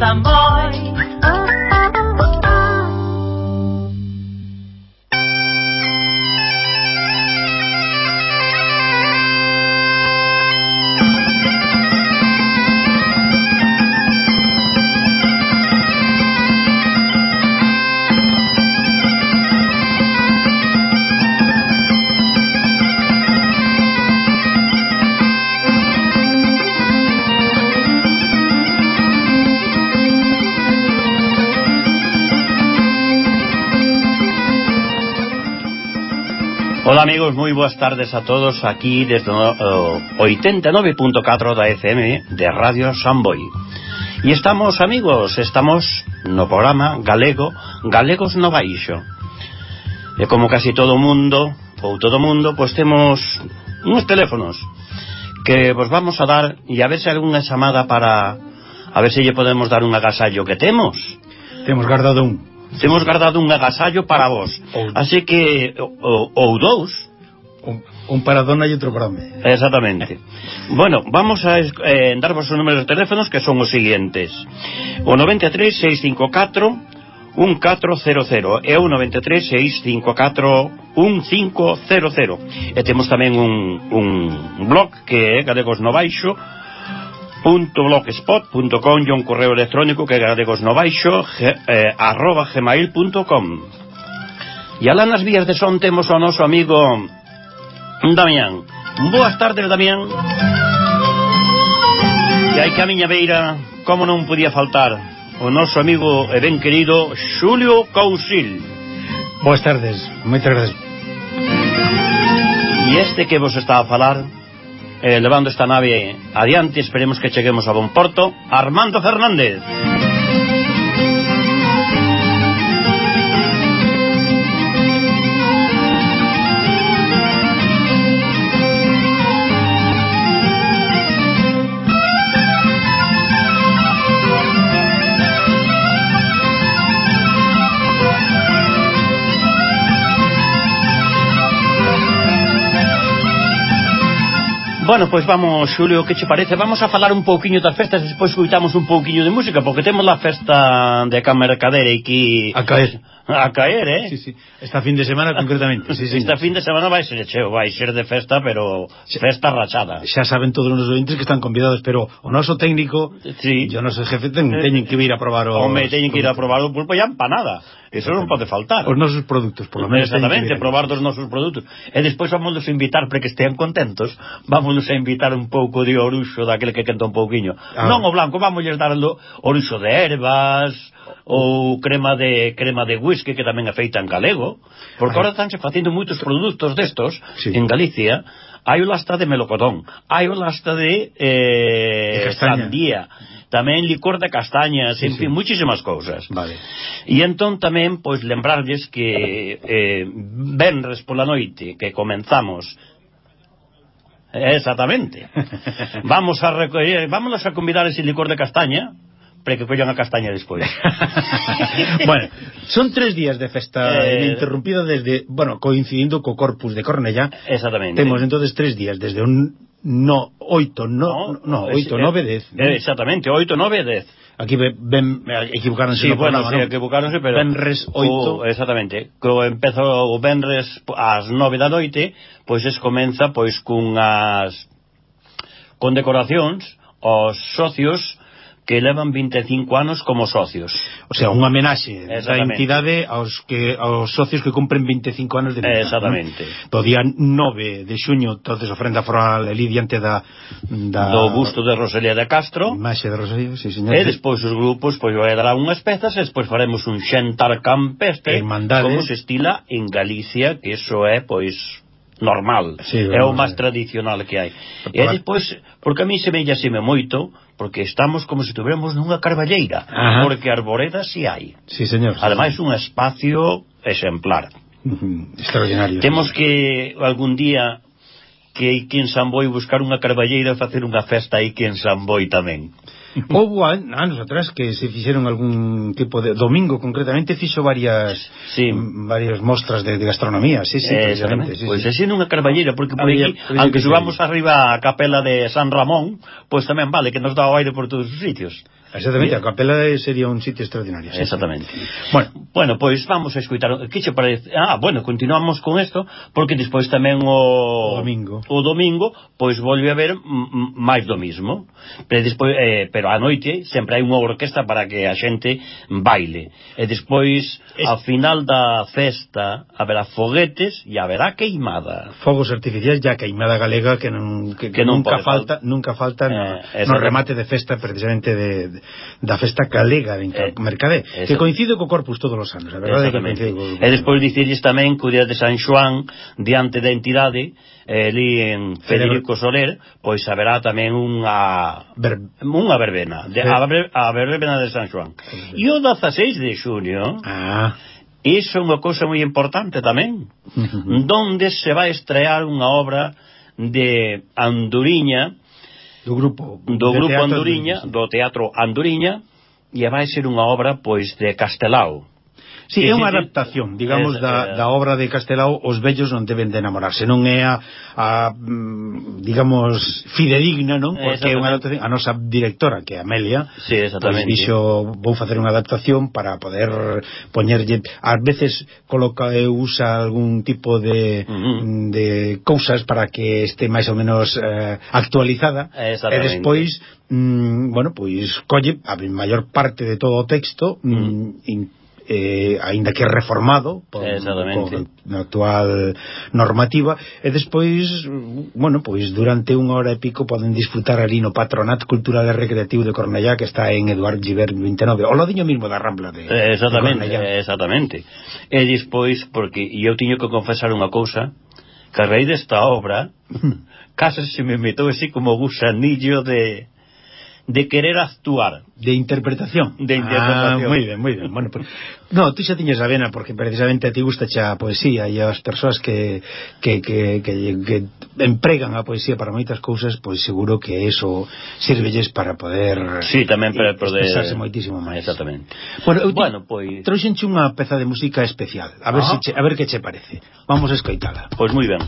tambor. Ola amigos, moi boas tardes a todos aquí desde o 89.4 da FM de Radio Samboy. E estamos, amigos, estamos no programa galego Galegos no Baixo. E como casi todo o mundo, ou todo o mundo, pois temos uns teléfonos que vos vamos a dar e a ver se algunha chamada para a ver se lle podemos dar un agasallo que temos. Temos guardado un temos guardado un agasallo para vos. Así que ou, ou dous. Un, un para dona e outro para mí exactamente. Bueno, vamos a eh, darvos os números de teléfonos que son os siguientes. O 93 654 1400 e o 93 654 1500 e temos tamén un, un blog que é Galegos no Baixo galegosnovaixo.blogspot.com e un correo electrónico que é galegosnovaixo eh, arroba gmail.com E alá nas vías de son temos o noso amigo Damián. Boas tardes, Damián. E hai que a miña beira, como non podía faltar, o noso amigo e ben querido Xulio Cousil. Boas tardes, moitas gracias. E este que vos está a falar eh, levando esta nave adiante. Esperemos que cheguemos a bon porto. Armando Fernández. Bueno, pois vamos, Xulio, que che parece? Vamos a falar un pouquiño das festas e despois escuitamos un pouquiño de música, porque temos a festa de Camercadere aquí... A caer. a caer, eh? Sí, sí. Esta fin de semana concretamente. Sí, Esta fin de semana vai ser cheo, vai ser de festa, pero festa rachada. Xa saben todos os ointes que están convidados, pero o noso técnico, sí. yo noso jefe, ten, teñen que ir a probar o... Home, teñen que ir a probar o pulpo e a empanada. Eso non pode faltar. Os nosos produtos, por lo menos. Exactamente, probar dos nosos produtos. E despois vamos a invitar, para que estean contentos, vamos a invitar un pouco de oruxo, daquele que canta un pouquiño. Ah. Non o blanco, vamos a dar oruxo de ervas, ou crema de crema de whisky que tamén é feita en galego, porque agora estánse facendo moitos produtos destos sí. en Galicia, hai o lasta de melocotón, hai o lasta de, eh, de sandía, tamén licor de castañas, sí, en fin, sí. muchísimas cousas. Vale. E entón tamén, pois, lembrarles que eh, venres pola noite que comenzamos Exactamente. vamos a recoller, eh, vámonos a convidar ese licor de castaña para que collan a castaña despois. bueno, son tres días de festa eh, ininterrumpida desde, bueno, coincidindo co Corpus de Cornella. Exactamente. Temos entonces tres días, desde un no, oito, no, no, no oito, eh, nove, dez. Eh, exactamente, oito, nove, dez. Aquí ben, equivocaronse sí, no bueno, programa, sí, ¿no? equivocaronse, pero... Benres 8. O, exactamente. Co empezo o Benres ás 9 da noite, pois es comeza pois cunhas condecoracións aos socios que levan 25 anos como socios. O sea, unha homenaxe da entidade aos que aos socios que cumpren 25 anos de vida. Exactamente. ¿no? Do día 9 de xuño, entonces ofrenda floral ali diante da, da do busto de Rosalía de Castro. Imaxe de Rosalía, sí, señor. E despois os grupos pois vai dar unhas pezas e despois faremos un xentar campestre, como se estila en Galicia, que eso é pois normal sí, é o máis tradicional que hai para... e despois, porque a mí semellaseme moito porque estamos como se tuveremos nunha carballeira Ajá. porque arboredas si hai sí, señor, sí, ademais sí. un espacio exemplar uh -huh. extraordinario temos que algún día que aquí en Samboy buscar unha carballeira e facer unha festa aí que en Samboy tamén Houve anos atrás que se fixeron algún tipo de domingo concretamente fixo varias sí. varias mostras de, de gastronomía, sí, sí, eh, precisamente, sí, Pois pues sí. así nunha carballeira porque por aquí, aunque subamos arriba a capela de San Ramón, pois pues tamén vale que nos dá o aire por todos os sitios. Exactamente, a capela sería un sitio extraordinario. Sí, Exactamente. Sí. Bueno, bueno pois vamos a escutar. Que che parece? Ah, bueno, continuamos con isto porque despois tamén o domingo, o domingo pois volve a ver máis do mismo. Pero despois eh, pero a noite sempre hai unha orquesta para que a xente baile. E despois es... ao final da festa haberá foguetes e haberá queimada. Fogos artificiais e a queimada galega que non que, que, que non nunca falta, falta, nunca falta eh, no, no remate de festa precisamente de, de da festa galega de eh, Mercadé, eh, que coincide co Corpus todos os anos, a verdade que coincide. Co... E despois dicirles tamén que o día de San Xoán diante da entidade eh, ali en Federico Soler, pois haberá tamén unha Ver... unha verbena, de, a, ver... a verbena de San Xoán. E o 16 de xunio ah Iso é unha cousa moi importante tamén, donde se vai estrear unha obra de Anduriña do grupo do grupo Anduriña do Teatro Anduriña, e vai ser unha obra pois de Castelao. Sí, é unha adaptación, digamos, es, da, da obra de Castelao Os vellos non deben de enamorarse non é a, a mm, digamos, fidedigna non? porque é unha adaptación, a nosa directora que é Amelia, sí, pois dixo vou facer unha adaptación para poder poñerlle, ás veces coloca e usa algún tipo de, uh -huh. de cousas para que este máis ou menos eh, actualizada. E despois mm, bueno, pois colle a maior parte de todo o texto mm, in, eh, aínda que reformado por, por na actual normativa e despois, bueno, pois durante unha hora e pico poden disfrutar ali no Patronat Cultural e Recreativo de Cornellá que está en Eduard Giver 29 o ladiño mismo da Rambla de, eh, exactamente, de Cornellá. exactamente. E despois, porque eu tiño que confesar unha cousa que a raíz desta obra case se me metou así como gusanillo de de querer actuar. De interpretación. De interpretación. Ah, moi ben, moi ben. Bueno, pues, no, tú xa tiñes a vena, porque precisamente a ti gusta xa a poesía e as persoas que, que, que, que, que empregan a poesía para moitas cousas, pois pues seguro que eso sirvelles para poder... Sí, tamén para poder... Expresarse moitísimo máis. Exactamente. Bueno, eu bueno, pois... Pues... trouxenche unha peza de música especial. A ver, ah. si che, a ver que che parece. Vamos a escoitala. Pois pues moi ben.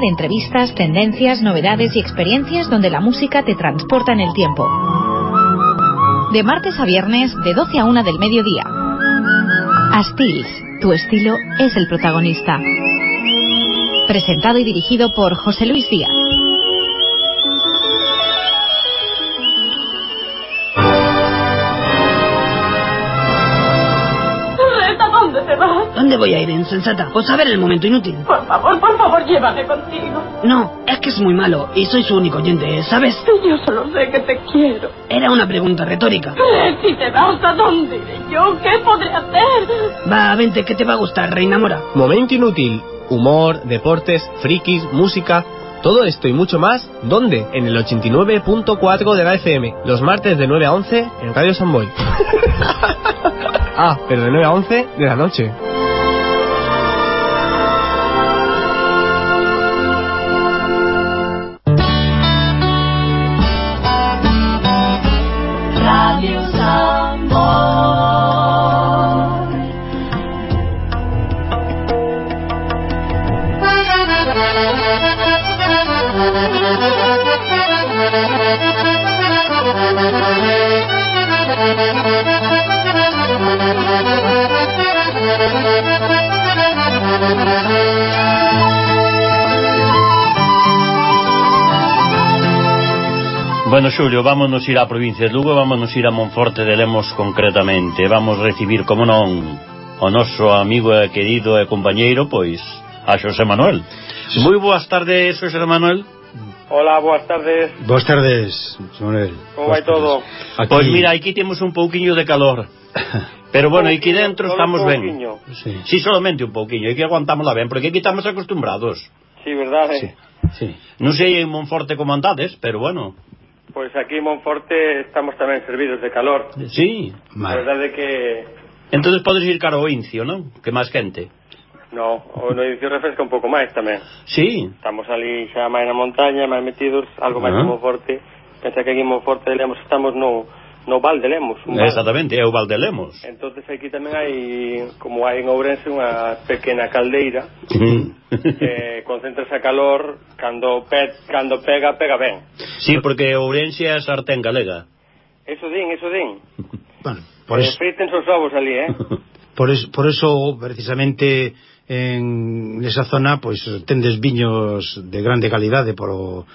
De entrevistas, tendencias, novedades y experiencias donde la música te transporta en el tiempo. De martes a viernes, de 12 a 1 del mediodía. Astils, tu estilo es el protagonista. Presentado y dirigido por José Luis Díaz. ¿Dónde voy a ir, insensata? Pues a ver el momento inútil. Por favor, por favor, llévame contigo. No, es que es muy malo y soy su único oyente, ¿sabes? Yo solo sé que te quiero. Era una pregunta retórica. Si te vas, ¿a dónde iré yo? ¿Qué podré hacer? Va, vente, que te va a gustar, reina mora. Momento inútil. Humor, deportes, frikis, música. Todo esto y mucho más, ¿dónde? En el 89.4 de la FM, los martes de 9 a 11 en Radio Samboy. ah, pero de 9 a 11 de la noche. Bueno, Xulio, vámonos ir á provincia de Lugo, vámonos ir a Monforte de Lemos concretamente. Vamos recibir, como non, o noso amigo e querido e compañeiro, pois, a Xosé Manuel. Sí. Moi boas tardes, Xosé Manuel. Hola, boas tardes. Boas tardes, Manuel. Como vai todo? Aquí... Pois mira, aquí temos un pouquiño de calor. Pero bueno, aquí dentro estamos ben. Sí. sí, solamente un pouquiño, aquí aguantámosla ben, porque aquí estamos acostumbrados. Sí, verdade. Sí. Sí. Non sei en Monforte como andades, pero bueno Pois aquí en Monforte estamos tamén servidos de calor. Sí, mal. A verdade que... Entón podes ir caro ao Incio, non? Que máis quente. No, o no Incio refresca un pouco máis tamén. Sí. Estamos ali xa máis na montaña, máis metidos, algo máis uh ah. -huh. como. Pensa que aquí en Monforte digamos, estamos no no Val de Lemos. Un val. Exactamente, é o Val de Lemos. Entonces aquí tamén hai, como hai en Ourense, unha pequena caldeira que concentra esa calor cando, pe, cando pega, pega ben. Sí, porque Ourense é a sartén galega. Eso din, eso din. Bueno, por eh, eso... Friten os ovos ali, eh? por, es, por eso precisamente en esa zona pois pues, tendes viños de grande calidade por o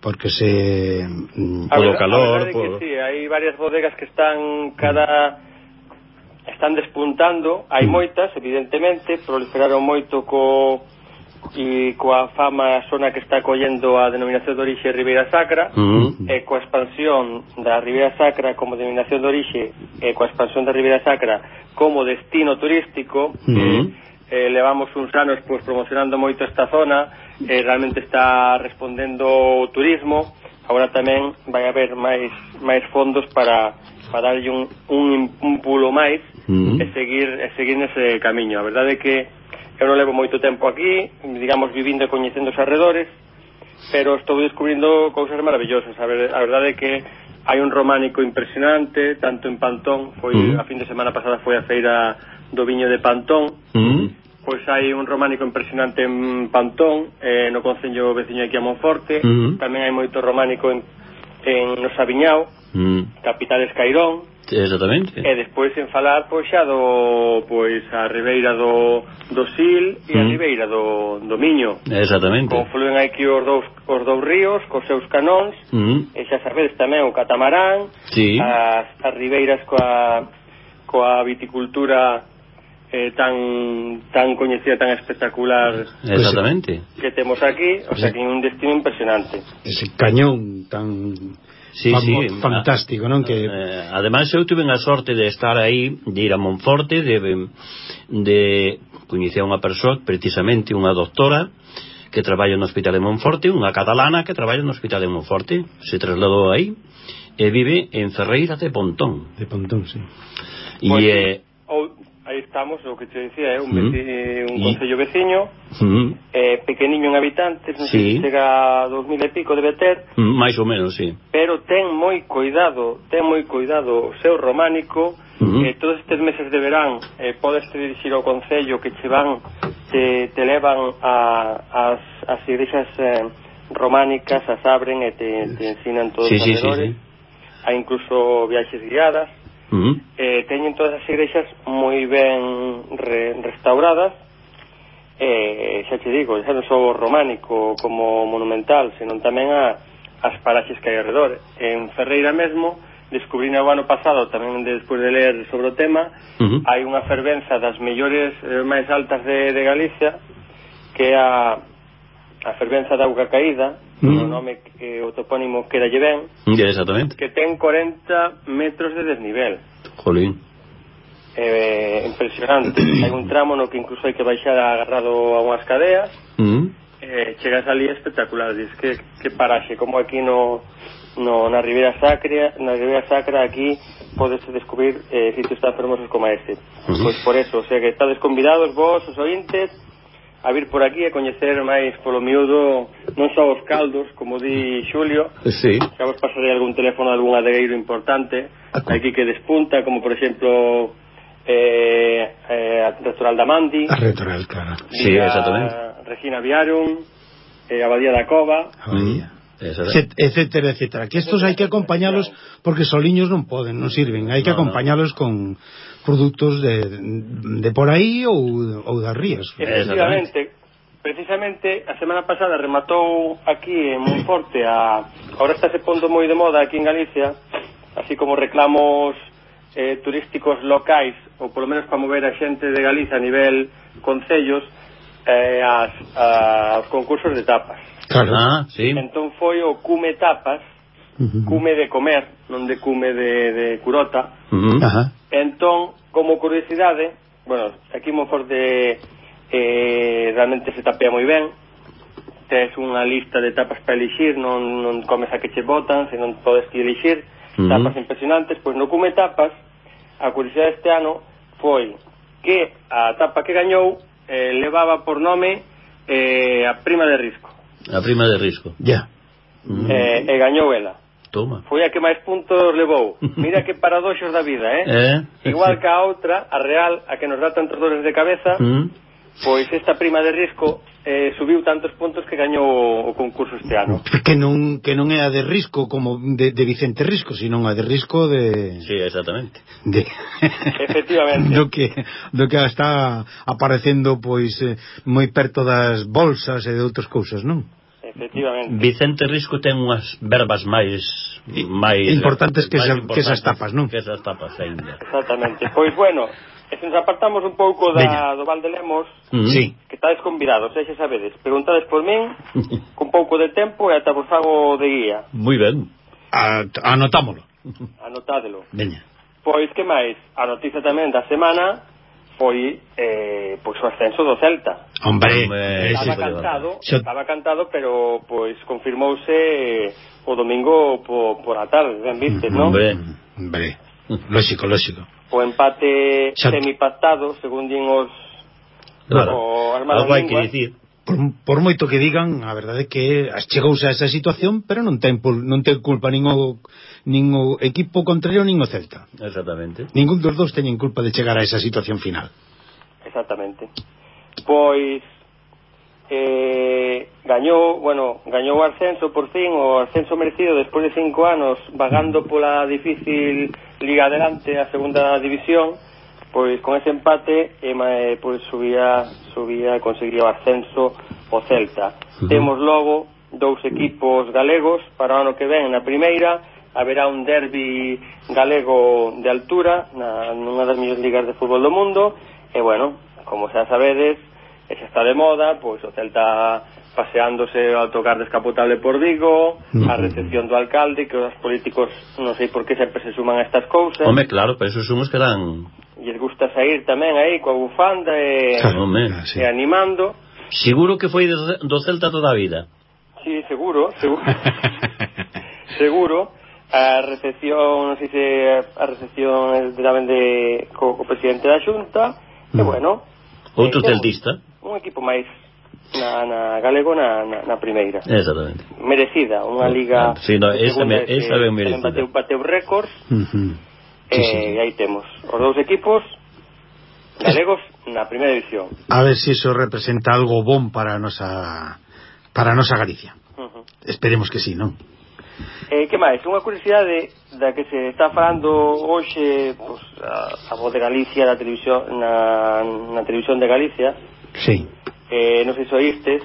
porque se mm, a polo calor, a por... que sí, hai varias bodegas que están cada están despuntando, hai mm. moitas, evidentemente, proliferaron moito co e coa fama zona que está collendo a denominación de orixe Ribeira Sacra mm e coa expansión da Ribeira Sacra como denominación de orixe e coa expansión da Ribeira Sacra como destino turístico mm. Eh, eh, levamos uns anos pois, promocionando moito esta zona, eh, realmente está respondendo o turismo, agora tamén vai haber máis máis fondos para para darlle un, un, un pulo máis uh -huh. e seguir e seguir nese camiño. A verdade é que eu non levo moito tempo aquí, digamos vivindo e coñecendo os arredores, pero estou descubrindo cousas maravillosas. A, ver, a verdade é que hai un románico impresionante, tanto en Pantón, foi mm. a fin de semana pasada foi a feira do viño de Pantón. Mm. Pois hai un románico impresionante en Pantón, eh, no concello veciño aquí a Monforte. Mm. Tamén hai moito románico en, en Nosaviñao, mm. capital Escairón. Exactamente. E despois en falar pois xa do pois a ribeira do do Sil e mm. a ribeira do do Miño. Exactamente. Confluen aquí os dous os dous ríos cos seus canóns. Mm. E xa sabedes tamén o catamarán, sí. as, as ribeiras coa coa viticultura eh, tan tan coñecida, tan espectacular Exactamente. que temos aquí, o sea que é un destino impresionante. Ese cañón tan sí, sí, fantástico, a, non? Que... Eh, ademais, eu tiven a sorte de estar aí, de ir a Monforte, de, de coñecer unha persoa, precisamente unha doctora, que traballa no Hospital de Monforte, unha catalana que traballa no Hospital de Monforte, se trasladou aí, e vive en Ferreira de Pontón. De Pontón, sí. E... Pues, eh, ou aí estamos, o que te dicía, é un, mm-hmm. un, veci, mm. un concello veciño, mm. eh, pequeniño en habitantes, non sí. sei chega a 2000 e pico debe ter. Mm, máis ou menos, sí. Pero ten moi cuidado, ten moi cuidado o seu románico, mm. eh, todos estes meses de verán eh, podes te dirixir ao concello que che van, te, te levan a, as, as igrexas eh, románicas, as abren e te, te ensinan todos sí, os sí, sí, sí. Hai incluso viaxes guiadas. Mm. -huh. eh, teñen todas as igrexas moi ben re, restauradas eh, xa te digo, xa non só románico como monumental, senón tamén a, as paraxes que hai alrededor en Ferreira mesmo descubrí no ano pasado, tamén despois de ler sobre o tema, uh -huh. hai unha fervenza das mellores eh, máis altas de, de Galicia que é a a fervenza da auga caída, mm. o nome que o topónimo quedalle ben, yeah, exactamente. que ten 40 metros de desnivel. Jolín. Eh, impresionante. hai un tramo no que incluso hai que baixar agarrado a unhas cadeas, mm. Eh, chegas ali espectacular, dices que, que paraxe, como aquí no, no, na Ribeira Sacra, na Ribeira Sacra aquí podes descubrir eh, sitios tan fermosos como este. Uh -huh. Pois por eso, o sea que estades convidados vos, os ointes, a vir por aquí a coñecer máis polo miúdo non só os caldos, como di Xulio, sí. xa vos pasarei algún teléfono algún adegueiro importante, ah, Acu. aquí que despunta, como por exemplo eh, eh, a Rectoral da Mandi, a Rectoral, claro. Sí, exactamente. Regina Viarum, eh, Abadía da Cova, Abadía. Mm, etcétera, etcétera que estos hai que acompañalos porque soliños non poden, non sirven hai que no, acompañalos no. con produtos de, de por aí ou, ou das rías. Efectivamente, precisamente a semana pasada rematou aquí en Monforte a agora está se pondo moi de moda aquí en Galicia así como reclamos eh, turísticos locais ou polo menos para mover a xente de Galicia a nivel concellos eh, as, a, os concursos de tapas Cará, ah, sí. entón foi o Cume Tapas cume de comer, non de cume de, de curota. Uh -huh. Ajá. Entón, como curiosidade, bueno, aquí Monforte eh, realmente se tapea moi ben, tes unha lista de tapas para elixir, non, non comes a que che botan, senón podes que elixir, uh -huh. tapas impresionantes, pois no cume tapas, a curiosidade este ano foi que a tapa que gañou eh, levaba por nome eh, a prima de risco. A prima de risco. Ya. Yeah. Mm. Eh, e gañou ela. Toma. Foi a que máis puntos levou. Mira que paradoxos da vida, eh? eh Igual que a outra, a Real, a que nos dá tantos dores de cabeza, mm. pois esta prima de risco eh, subiu tantos puntos que gañou o concurso este ano. Que non, que non é a de risco como de, de Vicente Risco, sino a de risco de... Sí, exactamente. De... Efectivamente. do, que, do que está aparecendo pois eh, moi perto das bolsas e de outras cousas, non? efectivamente. Vicente Risco ten unhas verbas máis máis importantes que, máis esa, importantes que esas tapas, non? Que esas tapas aínda. Exactamente. Pois bueno, e se nos apartamos un pouco da, Veña. do Val de Lemos, mm. sí. que estades convidados, eh, xa sabedes. Preguntades por min, con pouco de tempo e ata vos fago de guía. Moi ben. A, anotámolo. Anotádelo. Veña. Pois que máis? A noticia tamén da semana foi eh, pois o ascenso do Celta. Hombre, Hombre eh, estaba cantado, yo... estaba cantado, pero pois confirmouse eh, o domingo po, por a tarde, ben Vistes, non? Hombre, hombre, lógico, lógico. O empate xa... semipactado, según din os Claro, algo hai que dicir por, por moito que digan, a verdade é que as chegouse a esa situación, pero non ten non ten culpa nin o, nin o equipo contrario nin o Celta. Exactamente. Ningún dos dous teñen culpa de chegar a esa situación final. Exactamente. Pois eh, gañou, bueno, gañou o ascenso por fin, o ascenso merecido despois de cinco anos vagando pola difícil Liga Adelante a segunda división pois con ese empate eh, pois subía, subía conseguía o ascenso o Celta. Uh -huh. Temos logo dous equipos galegos para o ano que ven na primeira haberá un derbi galego de altura na, nunha das mellores ligas de fútbol do mundo e bueno, como xa sabedes e xa está de moda, pois o Celta paseándose ao tocar descapotable por Vigo, a recepción do alcalde, que os políticos non sei por que sempre se suman a estas cousas. Home, claro, pero esos sumos que eran lles gusta sair tamén aí coa bufanda e, claro, sí. e animando. Seguro que foi do Celta toda a vida. Sí, seguro, seguro. seguro. A recepción, non sei se a recepción tamén de co, co presidente da Xunta, mm. e bueno, outro eh, celtista. Un, un equipo máis na, na galego na, na, na primeira. Exactamente. Merecida, unha ah, liga... Sí, no, esa, me, esa ben merecida. Bateu, bateu récords, uh -huh. Sí, eh, sí. Aí temos os dous equipos galegos na primeira división. A ver se si iso representa algo bon para a nosa para a nosa Galicia. Uh -huh. Esperemos que sí, non? Eh, que máis? Unha curiosidade da que se está falando hoxe eh, pues, a, a voz de Galicia na televisión, na, na televisión de Galicia sí. eh, non sei se oístes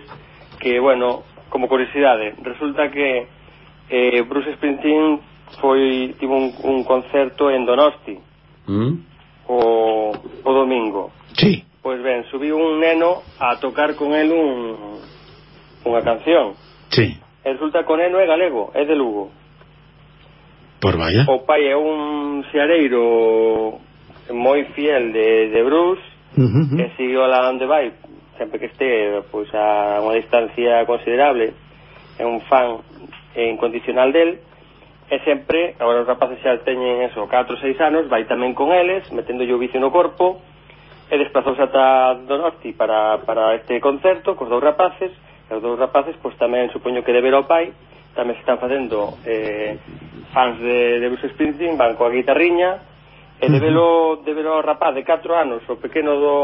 que, bueno, como curiosidade resulta que eh, Bruce Springsteen foi tivo un, un concerto en Donosti mm. o, o domingo sí. pois ben, subiu un neno a tocar con el un, unha canción sí. e resulta que o neno é galego é de Lugo Por vaya. o pai é un xareiro moi fiel de, de Bruce uh -huh. que siguió lá onde vai sempre que este pois, a unha distancia considerable é un fan incondicional del e sempre, agora os rapaces xa teñen eso, 4 ou 6 anos, vai tamén con eles, meténdolle o vicio no corpo, e desplazouse ata Donosti para, para este concerto, cos dous rapaces, e os dous rapaces, pois tamén supoño que de ver ao pai, tamén se están facendo eh, fans de, de Bruce Springsteen, van coa guitarriña, e de velo, de velo rapaz de 4 anos, o pequeno do,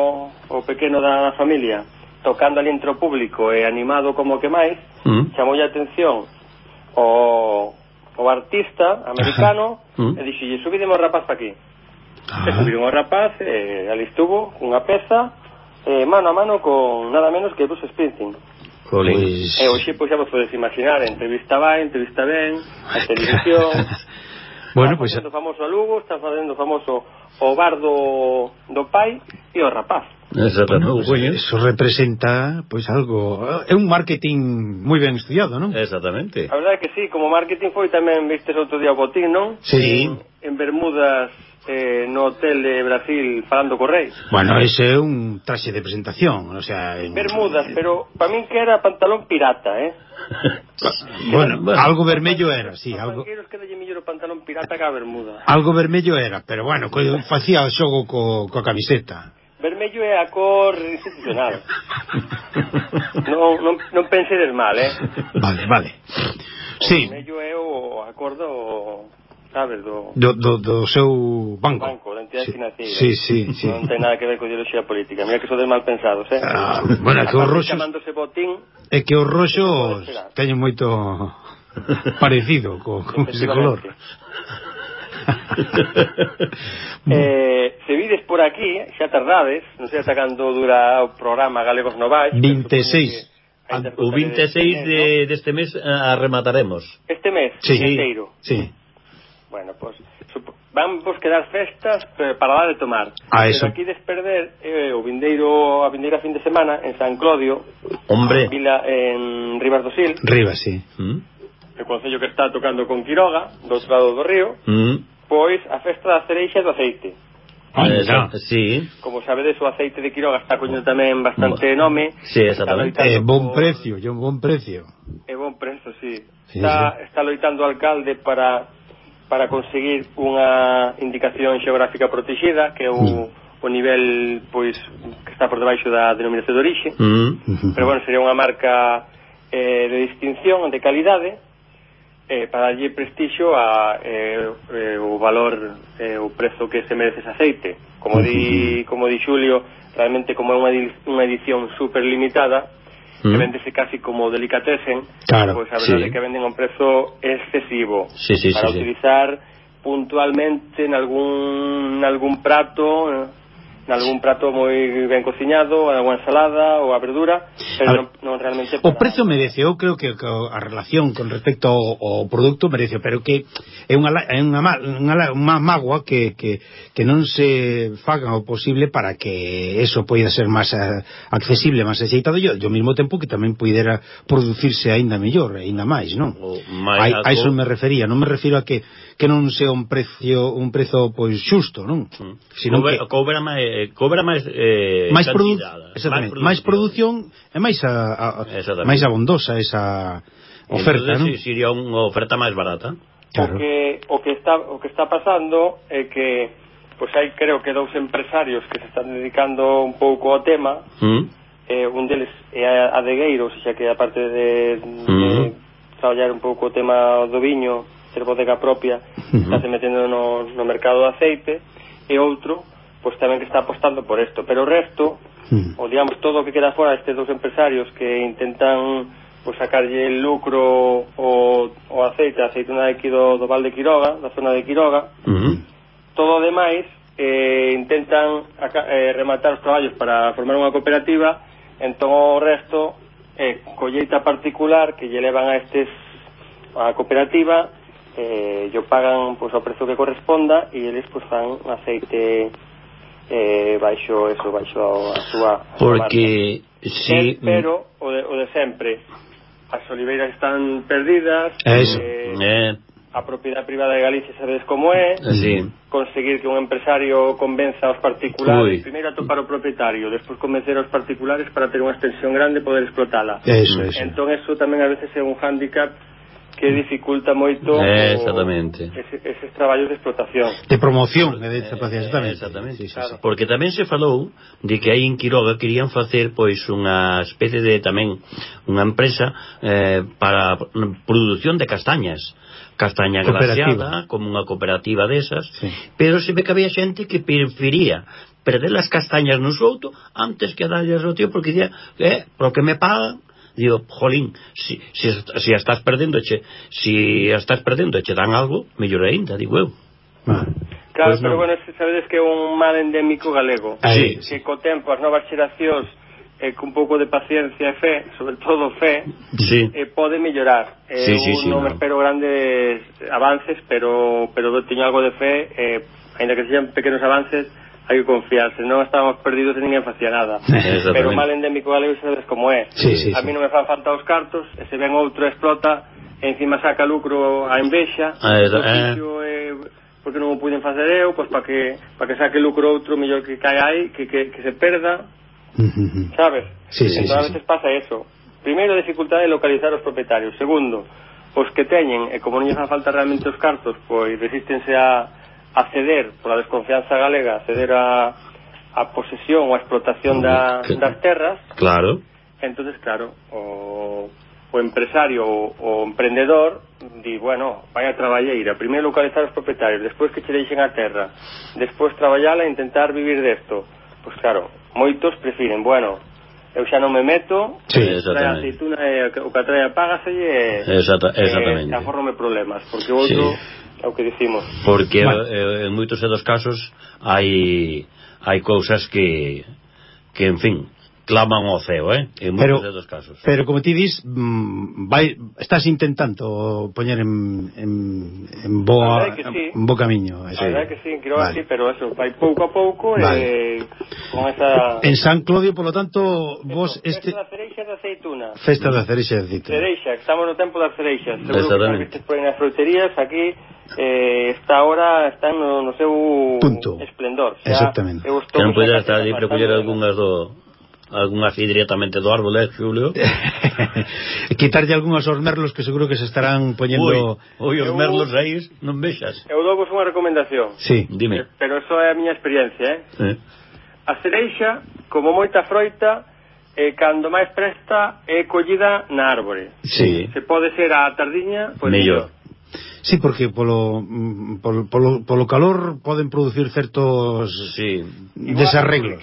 o pequeno da familia, tocando ali entre o público e animado como que máis, mm. chamou a atención o, o artista americano Ajá. e dixille, subideme o rapaz aquí. Ajá. E subiron o rapaz, e ali estuvo, cunha peza, eh, mano a mano con nada menos que Bruce Springsteen. Pois... E hoxe, pois xa vos podes imaginar, entrevista vai, entrevista ben, a televisión, Bueno, está pois facendo famoso a Lugo, está facendo famoso o bar do, do pai e o rapaz. Exactamente. Bueno, pues, eso representa pois pues, algo, é un marketing moi ben estudiado, non? Exactamente. A verdade é que sí, como marketing foi tamén vistes outro día o botín, non? Sí. En, en Bermudas eh, no hotel de Brasil falando co rei. Bueno, ese é un traxe de presentación, o sea, en... Bermudas, pero para min que era pantalón pirata, eh. bueno, bueno, algo vermello era, sí, Os algo. que dalle mellor o pantalón pirata que a bermuda. Algo vermello era, pero bueno, co, facía o xogo co, coa camiseta. Vermello é a cor institucional. non, non, non pensedes mal, eh. Vale, vale. Sí. Vermello é o acordo sabes, do... Do, do, do seu banco. Banco, da entidade sí, financiera. Sí, sí, non sí. Non ten nada que ver con ideoloxía política. Mira que sodes mal pensados, eh? Ah, bueno, que os roxos... Chamándose botín... É que os roxos teñen moito parecido co, con ese color. eh, se vides por aquí, xa tardades, non sei ata cando dura o programa Galegos Novais. 26. O 26 de, deste mes arremataremos. remataremos. Este mes, sí, inteiro. Sí. Bueno, pois pues, van vos quedar festas eh, para dar de tomar. Ah, eso. Pero aquí desperder eh, o vindeiro a vindeira fin de semana en San Clodio. Hombre. Vila en Rivas do Sil. Rivas, sí. Mm. O concello que está tocando con Quiroga, do outro lado do río. Mm. Pois a festa da cereixa do aceite. Ah, esa, sí. Como sabedes, o aceite de Quiroga está coñendo tamén bastante nome. Sí, exactamente. É eh, bon precio, é un bon precio. Eh, é bon precio, sí. sí está, sí. está loitando o alcalde para para conseguir unha indicación xeográfica protexida, que é o, mm. o nivel pois que está por debaixo da denominación de orixe. Mm. Pero bueno, sería unha marca eh, de distinción, de calidade, eh, para darlle prestixio a eh, eh, o valor eh, o prezo que se merece ese aceite como di mm-hmm. como di Xulio realmente como é unha, unha edición super limitada que Mm. vendese casi como delicatessen, Claro, pois a verdade sí. que venden a un prezo excesivo Sí, sí, para sí, sí. utilizar puntualmente en algún, en algún prato, nalgún prato moi ben cociñado, algunha ensalada ou a verdura, pero a ver, non, non realmente para... O prezo merece, eu creo que a relación con respecto ao, ao produto merece, pero que é unha é unha, unha, unha mágoa que, que, que non se faga o posible para que eso poida ser máis accesible, máis aceitado e ao mesmo tempo que tamén poidera producirse aínda mellor, aínda máis, non? O, a, a, a eso me refería, non me refiro a que que non sea un precio un prezo pois xusto, non? Mm. Sino cobra, que cobra máis eh, cobra máis eh máis cantidad, eh, exactamente, máis produción e máis a, a máis abondosa esa oferta, Entonces, non? Si, sería unha oferta máis barata. Claro. O que o que está o que está pasando é que pois hai creo que dous empresarios que se están dedicando un pouco ao tema. Mm. Eh, un deles é a, a de Gueiros, xa que aparte de, mm. de mm-hmm. traballar un pouco o tema do viño, ter bodega propia está se metendo no, no mercado do aceite e outro pois tamén que está apostando por isto pero o resto o digamos todo o que queda fora estes dos empresarios que intentan pois sacarlle el lucro o, o aceite, a aceituna de aquí do, do Val de Quiroga, da zona de Quiroga. Uh -huh. Todo o demais eh, intentan aca, eh, rematar os traballos para formar unha cooperativa, entón o resto eh, colleita particular que lle levan a estes a cooperativa eh, yo pagan pois, pues, o prezo que corresponda e eles pois, pues, fan aceite eh, baixo eso, baixo a, a súa a Porque marca. sí, eh, pero o de, o de sempre as oliveiras están perdidas eso, eh, eh. a propiedade privada de Galicia sabedes como é sí. conseguir que un empresario convenza aos particulares Uy. primeiro atopar o propietario despois convencer aos particulares para ter unha extensión grande e poder explotala eso, eso. entón eso tamén a veces é un hándicap que dificulta moito eh, exactamente. ese, ese, eses traballos de explotación de promoción de eh, explotación exactamente, eh, exactamente. Sí, sí, claro. sí. porque tamén se falou de que aí en Quiroga querían facer pois unha especie de tamén unha empresa eh, para produción de castañas castaña glaseada como unha cooperativa desas sí. pero se ve que había xente que prefería perder as castañas no souto antes que darlles ao tío porque día, eh, pro que me pagan digo, jolín, si, si, si a estás perdendo, che, si a estás perdendo, che dan algo, mellor ainda, digo eu. Ah, Claro, pues pero no. bueno, se sabedes que é un mal endémico galego. Ah, Aí, sí. Que co tempo as novas xeracións eh, cun pouco de paciencia e fe, sobre todo fe, sí. eh, pode mellorar. Eh, sí, sí, sí, non no. espero grandes avances, pero pero teño algo de fe, eh, ainda que sean pequenos avances, hai que confiarse, non estábamos perdidos e ninguén facía nada. Pero o mal endémico galego sabes como é. Sí, sí, a mí sí. non me fan falta os cartos, e se ven outro explota, e encima saca lucro a envexa, ah, o eh. sitio eh... é porque non o puiden facer eu, pois para que para que saque lucro outro, mellor que caia aí, que, que, que se perda. Sabes? Sí, sí, entón, sí, a veces sí. pasa eso. Primeiro, a dificultade de localizar os propietarios. Segundo, os que teñen, e como non fan falta realmente os cartos, pois resístense a acceder, pola desconfianza galega, a ceder a, a posesión ou a explotación da, mm, das terras. Claro. entonces claro, o, o empresario o, o emprendedor di, bueno, vai a traballeira, primeiro localizar os propietarios, despois que che deixen a terra, despois traballala e intentar vivir desto. Pois claro, moitos prefiren, bueno, eu xa non me meto, sí, trae a aceituna e o que trae págaselle e, Exacta, exactamente. e aforrome problemas, porque o outro... Sí é o que dicimos porque bueno. eh, en moitos dos casos hai hai cousas que que en fin claman ao ceo, eh? En moitos dos casos. Pero como ti dis, mm, vai, estás intentando poñer en, en, en boa sí. en bo camiño, a verdade que sí, creo vale. así, pero eso vai pouco a pouco vale. eh, con esa En San Clodio, por lo tanto, eso, vos este Festa da cereixa da aceituna. Festa da cereixa de aceituna. Cereixa, estamos no tempo das cereixas. Seguro que, que pois, nas fruterías aquí eh, está ahora está no, no seu Punto. esplendor. Xa, Exactamente. Eu estou non podes estar ali recolher algunhas do algunhas directamente do árbol, eh, Julio? Quitarlle algunhas aos merlos que seguro que se estarán poñendo... Oi, os eu, merlos aí, non vexas. Eu dou vos unha recomendación. Sí, dime. Pero eso é a miña experiencia, eh? eh. A cereixa, como moita froita, eh, cando máis presta é collida na árbore. Sí. Se pode ser a tardiña, pois mellor. Sí, porque polo, mm, polo, polo, polo calor poden producir certos sí. desarreglos.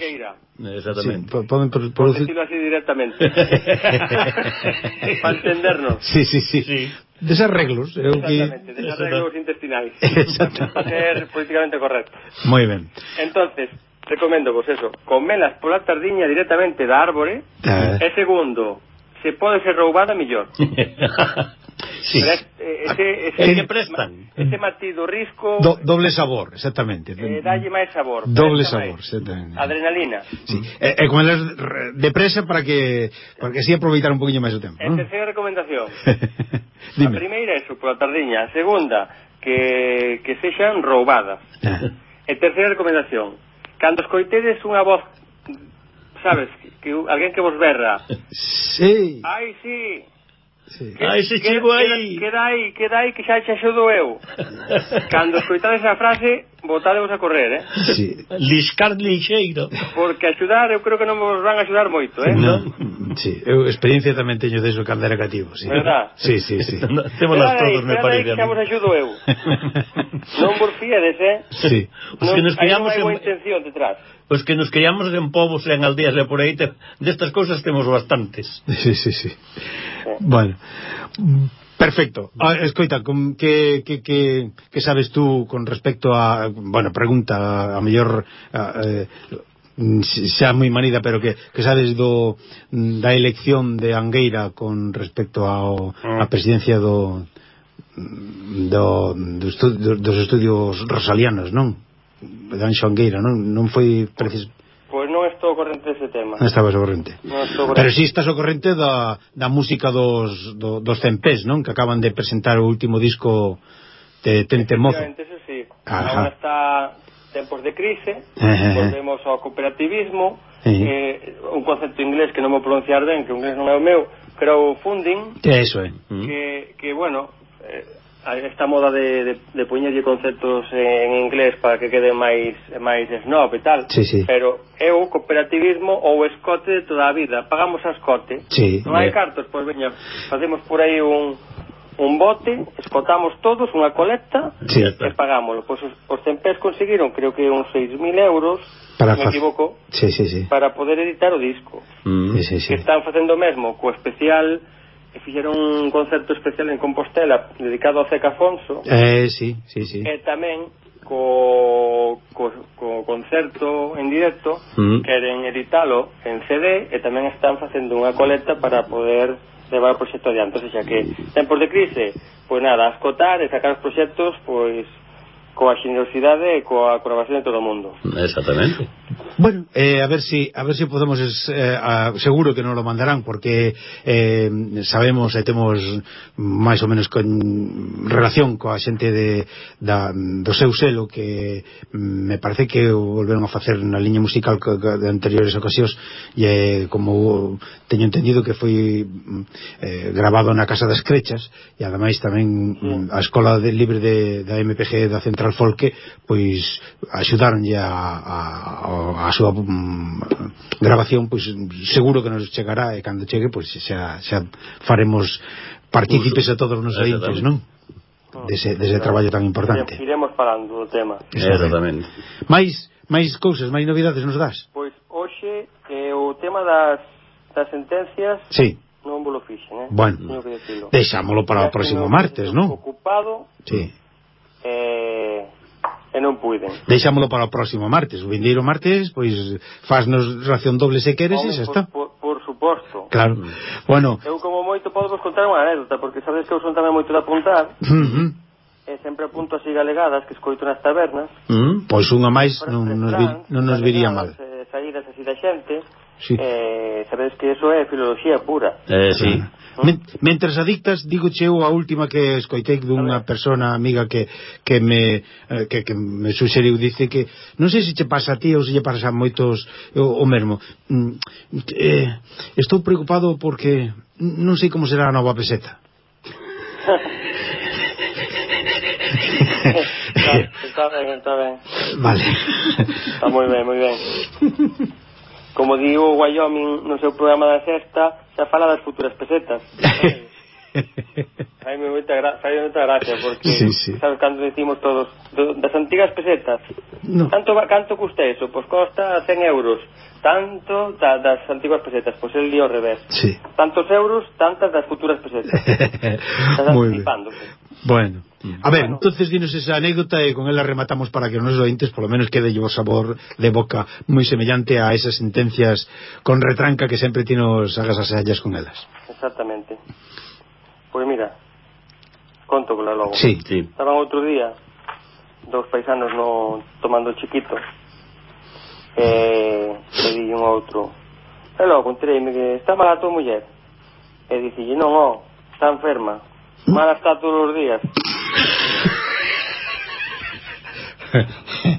Exactamente. Sí, poden producir... Por así directamente. Para entendernos. Sí, sí, sí. sí. Desarreglos. Eu Exactamente, que... desarreglos intestinais. Exactamente. Para ser políticamente correcto. Moi ben. Entonces, recomendo vos eso, comelas pola tardiña directamente da árbore, ah. e segundo, se pode ser roubada mellor sí. Eh, ese, ah, ese, ese, prestan. ese matiz do risco do, doble sabor, exactamente. eh, dalle mm. máis sabor doble sabor, exactamente. adrenalina. Sí. e, e con elas depresa para que para que si aproveitar un poquinho máis o tempo e é terceira recomendación. A primeira é pola tardiña a segunda que, que sexan roubadas e terceira recomendación cando escoitedes unha voz sabes? Que, que alguén que vos berra. Sí. Ai, sí. Sí. Que, Ai, se chivo aí. Queda aí, queda aí, que xa xa xudo eu. Cando escoitades esa frase, botadevos a correr, eh? Sí. Liscar lixeiro. Porque axudar, eu creo que non vos van a axudar moito, eh? Non, sí, eu experiencia tamén teño deso cando era cativo, sí. Verdad? Sí, sí, sí. Temos las todos, me parece. Que vos axudo eu. non vos fiedes, eh? Sí. Os que nos criamos non, non hai en... intención detrás. Os que nos criamos en povos e en aldeas e por aí te... destas cousas temos bastantes. Sí, sí, sí. Eh. Bueno. Perfecto. Ah, escoita, que, que, que, que sabes tú con respecto a... Bueno, pregunta, a mellor... A, eh, xa moi manida, pero que, que sabes do, da elección de Angueira con respecto ao, ah. a presidencia do, do, do estu, dos estudios rosalianos, non? De Anxo Angueira, non? Non foi precis programa. Non estabas ao corrente. No corrente. Pero si estás ao corrente da, da música dos, do, dos Cempés, non? Que acaban de presentar o último disco de Tente Mozo. Eso sí. Ajá. Ahora está tempos de crise, volvemos ao cooperativismo, eh, un concepto inglés que non vou pronunciar ben, que o inglés non é o meu, crowdfunding. Eso é. Mm. Que, que, bueno, eh, esta moda de, de, de puñerlle conceptos en inglés para que quede máis máis snob e tal sí, sí. pero é o cooperativismo ou escote de toda a vida pagamos a escote sí, non hai eh. cartos, pois veña facemos por aí un un bote, escotamos todos unha colecta sí, e pagámoslo. Pois os, os tempés conseguiron, creo que uns 6.000 euros, para me equivoco, sí, sí, sí. para poder editar o disco. Mm, sí, sí, sí. Que están facendo o mesmo co especial que fixeron un concerto especial en Compostela dedicado a Ceca Afonso. Eh, sí, sí, sí. E tamén co, co, co concerto en directo mm. queren editalo en CD e tamén están facendo unha coleta para poder levar o proxecto adiante, xa que mm. tempos de crise, pois nada, escotar e sacar os proxectos, pois coa xenerosidade e coa colaboración de todo o mundo. Exactamente. Bueno, eh, a ver si a ver si podemos eh, a, seguro que non lo mandarán porque eh, sabemos e temos máis ou menos con relación coa xente de, da, do seu selo que mm, me parece que o volveron a facer na liña musical que, que de anteriores ocasións e eh, como teño entendido que foi mm, eh, grabado na Casa das Crechas e ademais tamén mm. mm. a Escola de Libre de, da MPG da Central Folque pois axudaronlle a, a, a a súa mm, grabación pois seguro que nos chegará e cando chegue pois xa, xa faremos partícipes a todos os nosos ointes, non? Dese, dese traballo tan importante. Iremos falando do tema. Exactamente. Máis, máis cousas, máis novidades nos das? Pois hoxe eh, o tema das, das sentencias Sí. Non vos lo fixen, eh? Bueno, deixámolo para o próximo martes, non? Ocupado Sí. Eh, e non puiden. Deixámolo para o próximo martes, o vindeiro martes, pois faznos ración doble se queres Home, e xa está. Por, por, por suposto. Claro. Bueno, eu como moito podo vos contar unha anécdota, porque sabes que eu son tamén moito de apuntar. Uh -huh. E sempre apunto así galegadas que escoito nas tabernas. Mm, pois unha máis non, nos, vi, non nos viría mal. Eh, saídas así da xente. Sí. Eh, sabedes que eso é filoloxía pura. Eh, sí. sí. Men, mentres adictas, digo eu a última que escoitei dunha persona amiga que, que, me, eh, que, que me suxeriu, dice que, non sei se che pasa a ti ou se lle pasa a moitos o, o mesmo, mm, eh, estou preocupado porque non sei como será a nova peseta. está, está ben, está ben. Vale. Está moi ben, moi ben. Como digo, Wyoming no seu programa da sexta, xa fala das futuras pesetas. Aí me moita gra gracia porque sí, sí. sabes cando decimos todos do, das antigas pesetas. No. Tanto canto custa eso? Pois costa 100 euros. Tanto da, das antiguas pesetas, pois el día ao revés. Sí. Tantos euros, tantas das futuras pesetas. Estás anticipándose. Bueno. A ver, Bueno. entonces dinos esa anécdota e con ela rematamos para que os nosos ointes polo menos quede o sabor de boca moi semellante a esas sentencias con retranca que sempre ti nos hagas as hallas con elas. exactamente. Pois mira conto la logo. Sí, Sí. Estaban outro día dos paisanos no tomando chiquito. E e di un outro e logo entereime que está mala a tua muller e dicille non, ó, está enferma. Mala está todos os días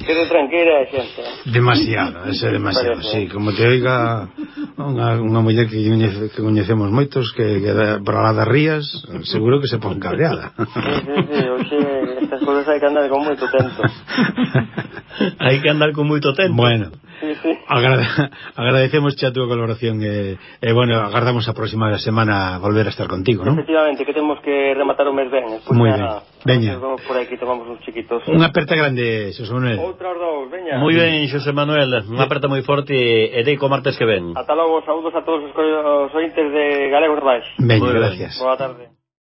Quede tranqueira a xente. Demasiado, ese é demasiado, Parece. sí. Como te oiga unha, unha muller que, coñece, que coñecemos moitos que, que da, para das rías, seguro que se pon cabreada. Sí, sí, sí, oxe, estas cousas hai que andar con moito tempo. hai que andar con moito tempo. Bueno. Sí, sí. Agrade, agradecemos a túa colaboración e, e bueno, agardamos a próxima semana volver a estar contigo, non? Efectivamente, que temos que rematar o mes ben pues Moi ben, veña. Vamos por aquí tomamos uns chiquitos. Unha aperta grande, Xosé Manuel. Outra dous, veña. Moi ben, Xosé Manuel, unha aperta moi forte e dei co martes que ven. Ata logo, saúdos a todos os, os ointes de Galego Baix Veña, gracias. Boa tarde.